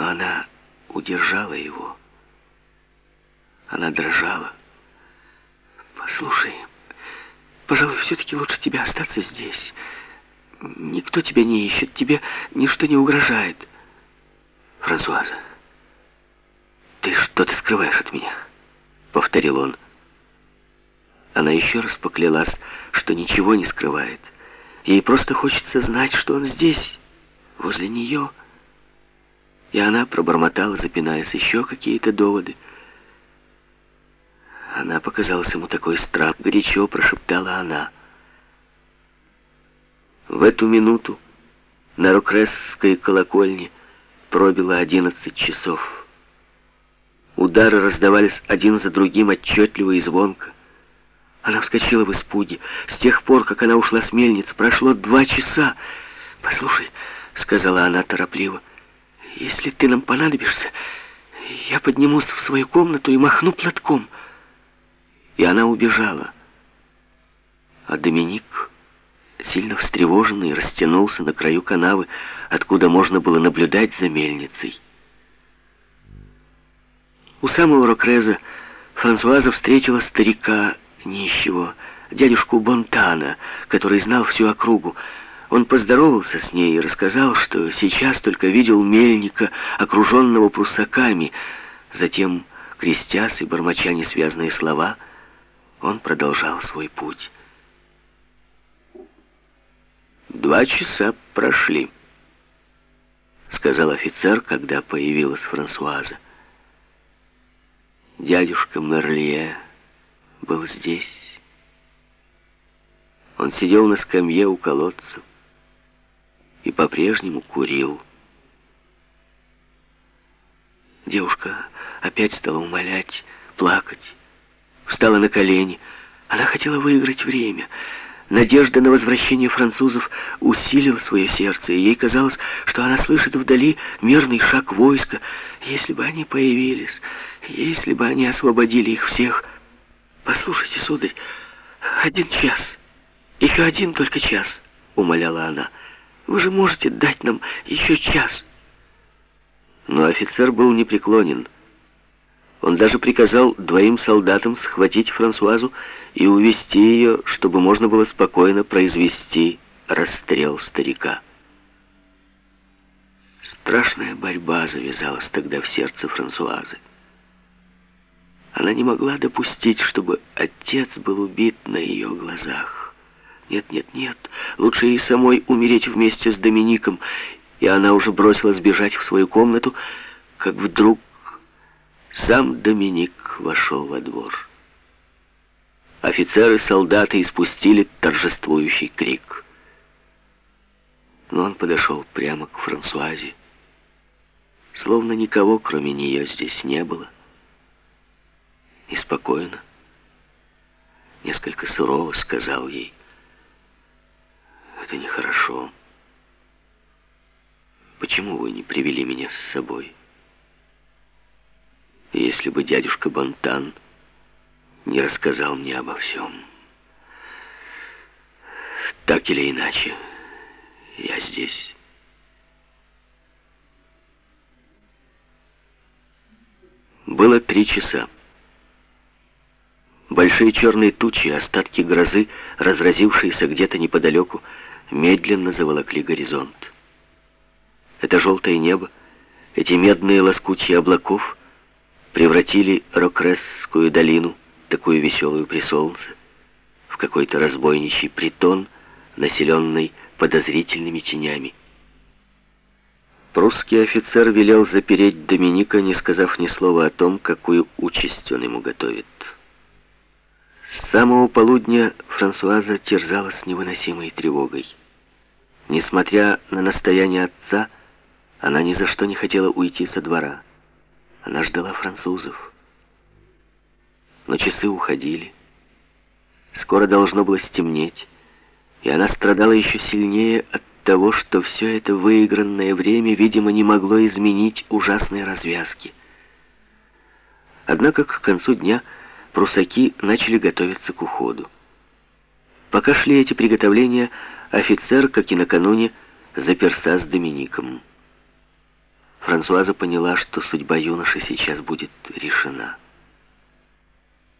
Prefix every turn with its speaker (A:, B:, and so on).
A: Но она удержала его. Она дрожала. «Послушай, пожалуй, все-таки лучше тебе остаться здесь. Никто тебя не ищет, тебе ничто не угрожает». «Франсуаза, ты что-то скрываешь от меня», — повторил он. Она еще раз поклялась, что ничего не скрывает. Ей просто хочется знать, что он здесь, возле нее. И она пробормотала, запинаясь, еще какие-то доводы. Она показалась ему такой страх, горячо прошептала она. В эту минуту на Рокресской колокольне пробило одиннадцать часов. Удары раздавались один за другим отчетливо и звонко. Она вскочила в испуге. С тех пор, как она ушла с мельницы, прошло два часа. «Послушай», — сказала она торопливо, — «если ты нам понадобишься, я поднимусь в свою комнату и махну платком». И она убежала. А Доминик, сильно встревоженный, растянулся на краю канавы, откуда можно было наблюдать за мельницей. У самого Рокреза Франсуаза встретила старика нищего, дядюшку Бонтана, который знал всю округу. Он поздоровался с ней и рассказал, что сейчас только видел мельника, окруженного прусаками. Затем, крестясь и бормоча несвязные слова, он продолжал свой путь. «Два часа прошли», — сказал офицер, когда появилась Франсуаза. Дядюшка Мерлие был здесь. Он сидел на скамье у колодца и по-прежнему курил. Девушка опять стала умолять, плакать, встала на колени. Она хотела выиграть время. Надежда на возвращение французов усилила свое сердце, и ей казалось, что она слышит вдали мирный шаг войска. Если бы они появились, если бы они освободили их всех... «Послушайте, сударь, один час, еще один только час», — умоляла она. «Вы же можете дать нам еще час». Но офицер был непреклонен. Он даже приказал двоим солдатам схватить Франсуазу и увести ее, чтобы можно было спокойно произвести расстрел старика. Страшная борьба завязалась тогда в сердце Франсуазы. Она не могла допустить, чтобы отец был убит на ее глазах. Нет, нет, нет, лучше ей самой умереть вместе с Домиником. И она уже бросилась бежать в свою комнату, как вдруг сам Доминик вошел во двор. Офицеры, солдаты испустили торжествующий крик. Но он подошел прямо к Франсуазе, словно никого, кроме нее, здесь не было и спокойно, несколько сурово сказал ей, «Это нехорошо. Почему вы не привели меня с собой? Если бы дядюшка Бонтан не рассказал мне обо всем. Так или иначе, я здесь». Было три часа. Большие черные тучи, остатки грозы, разразившиеся где-то неподалеку, медленно заволокли горизонт. Это желтое небо, эти медные лоскутья облаков превратили Рокресскую долину, такую веселую при солнце, в какой-то разбойничий притон, населенный подозрительными тенями. Прусский офицер велел запереть Доминика, не сказав ни слова о том, какую участь он ему готовит. С самого полудня Франсуаза терзалась невыносимой тревогой. Несмотря на настояние отца, она ни за что не хотела уйти со двора. Она ждала французов. Но часы уходили. Скоро должно было стемнеть, и она страдала еще сильнее от того, что все это выигранное время, видимо, не могло изменить ужасные развязки. Однако к концу дня прусаки начали готовиться к уходу. Пока шли эти приготовления, офицер, как и накануне, заперся с Домиником. Франсуаза поняла, что судьба юноши сейчас будет решена.